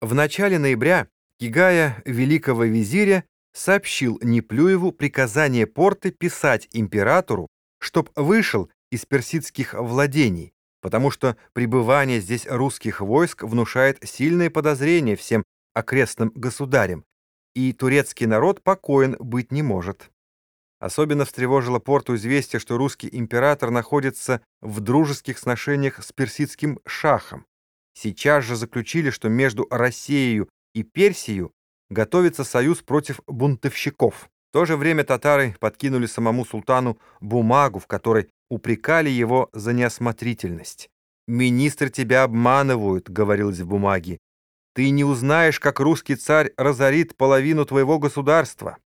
В начале ноября Кигая великого визиря сообщил Неплюеву приказание порты писать императору, чтоб вышел из персидских владений, потому что пребывание здесь русских войск внушает сильные подозрения всем окрестным государям, и турецкий народ покоен быть не может. Особенно встревожило порту известие, что русский император находится в дружеских сношениях с персидским шахом. Сейчас же заключили, что между Россией и Персией готовится союз против бунтовщиков. В то же время татары подкинули самому султану бумагу, в которой упрекали его за неосмотрительность. «Министры тебя обманывают», — говорилось в бумаге. «Ты не узнаешь, как русский царь разорит половину твоего государства».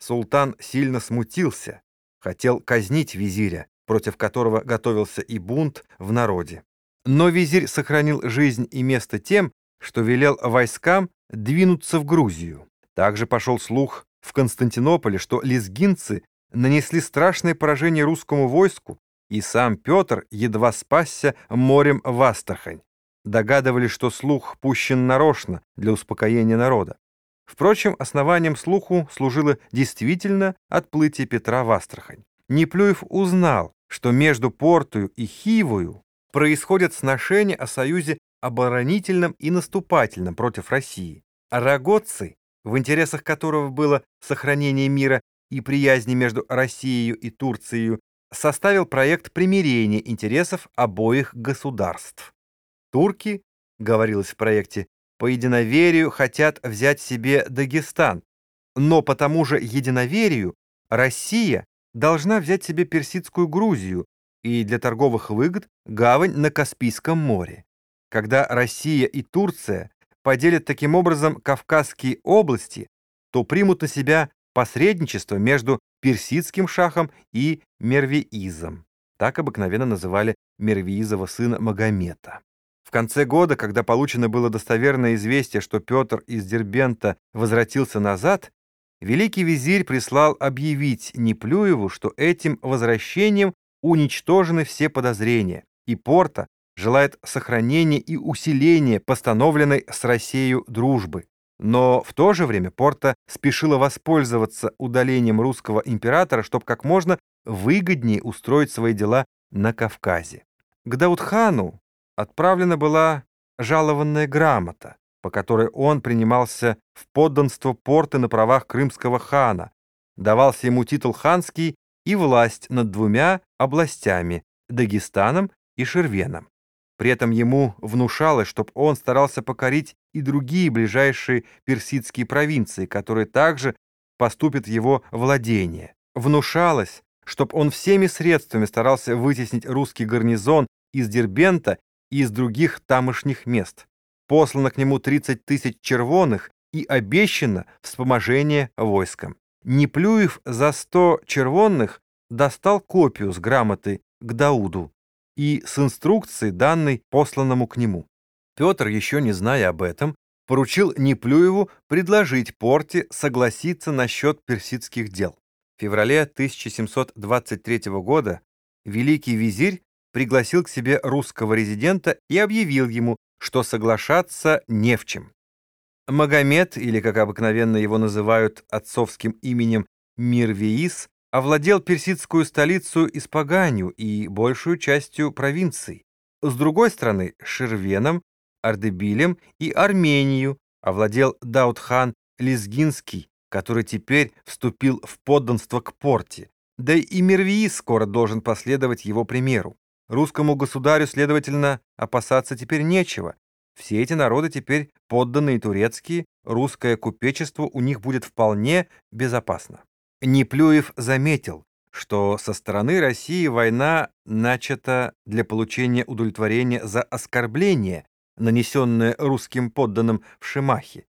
Султан сильно смутился, хотел казнить визиря, против которого готовился и бунт в народе. Но визирь сохранил жизнь и место тем, что велел войскам двинуться в Грузию. Также пошел слух в Константинополе, что лезгинцы нанесли страшное поражение русскому войску, и сам Петр едва спасся морем в Астрахань. Догадывались, что слух пущен нарочно для успокоения народа. Впрочем, основанием слуху служило действительно отплытие Петра в Астрахань. Неплюев узнал, что между Портою и Хивою происходят сношения о союзе оборонительном и наступательном против России. А Рогодцы, в интересах которого было сохранение мира и приязни между Россией и Турцией, составил проект примирения интересов обоих государств. Турки, говорилось в проекте, по единоверию хотят взять себе Дагестан, но по тому же единоверию Россия должна взять себе персидскую Грузию и для торговых выгод гавань на Каспийском море. Когда Россия и Турция поделят таким образом Кавказские области, то примут на себя посредничество между персидским шахом и Мервеизом. Так обыкновенно называли Мервеизова сына Магомета. В конце года, когда получено было достоверное известие, что Петр из Дербента возвратился назад, великий визирь прислал объявить Неплюеву, что этим возвращением уничтожены все подозрения, и Порта желает сохранения и усиления постановленной с Россией дружбы. Но в то же время Порта спешила воспользоваться удалением русского императора, чтобы как можно выгоднее устроить свои дела на Кавказе. К Даудхану отправлена была жалованная грамота, по которой он принимался в подданство Порты на правах крымского хана, давался ему титул ханский и власть над двумя областями – Дагестаном и Шервеном. При этом ему внушалось, чтобы он старался покорить и другие ближайшие персидские провинции, которые также поступят в его владение. Внушалось, чтобы он всеми средствами старался вытеснить русский гарнизон из Дербента и из других тамошних мест. Послано к нему 30 тысяч червоных и обещано вспоможение войском. Неплюев за 100 червонных достал копию с грамоты к Дауду и с инструкцией, данной посланному к нему. Петр, еще не зная об этом, поручил Неплюеву предложить Порте согласиться насчет персидских дел. В феврале 1723 года великий визирь пригласил к себе русского резидента и объявил ему, что соглашаться не в чем. Магомед, или, как обыкновенно его называют отцовским именем Мирвеис, овладел персидскую столицу Испаганию и большую частью провинций. С другой стороны, Шервеном, Ардебилем и Армению овладел Даудхан Лизгинский, который теперь вступил в подданство к порте. Да и Мервии скоро должен последовать его примеру. Русскому государю, следовательно, опасаться теперь нечего. Все эти народы теперь подданные турецкие, русское купечество у них будет вполне безопасно. Неплюев заметил, что со стороны России война начата для получения удовлетворения за оскорбление, нанесенное русским подданным в Шимахе,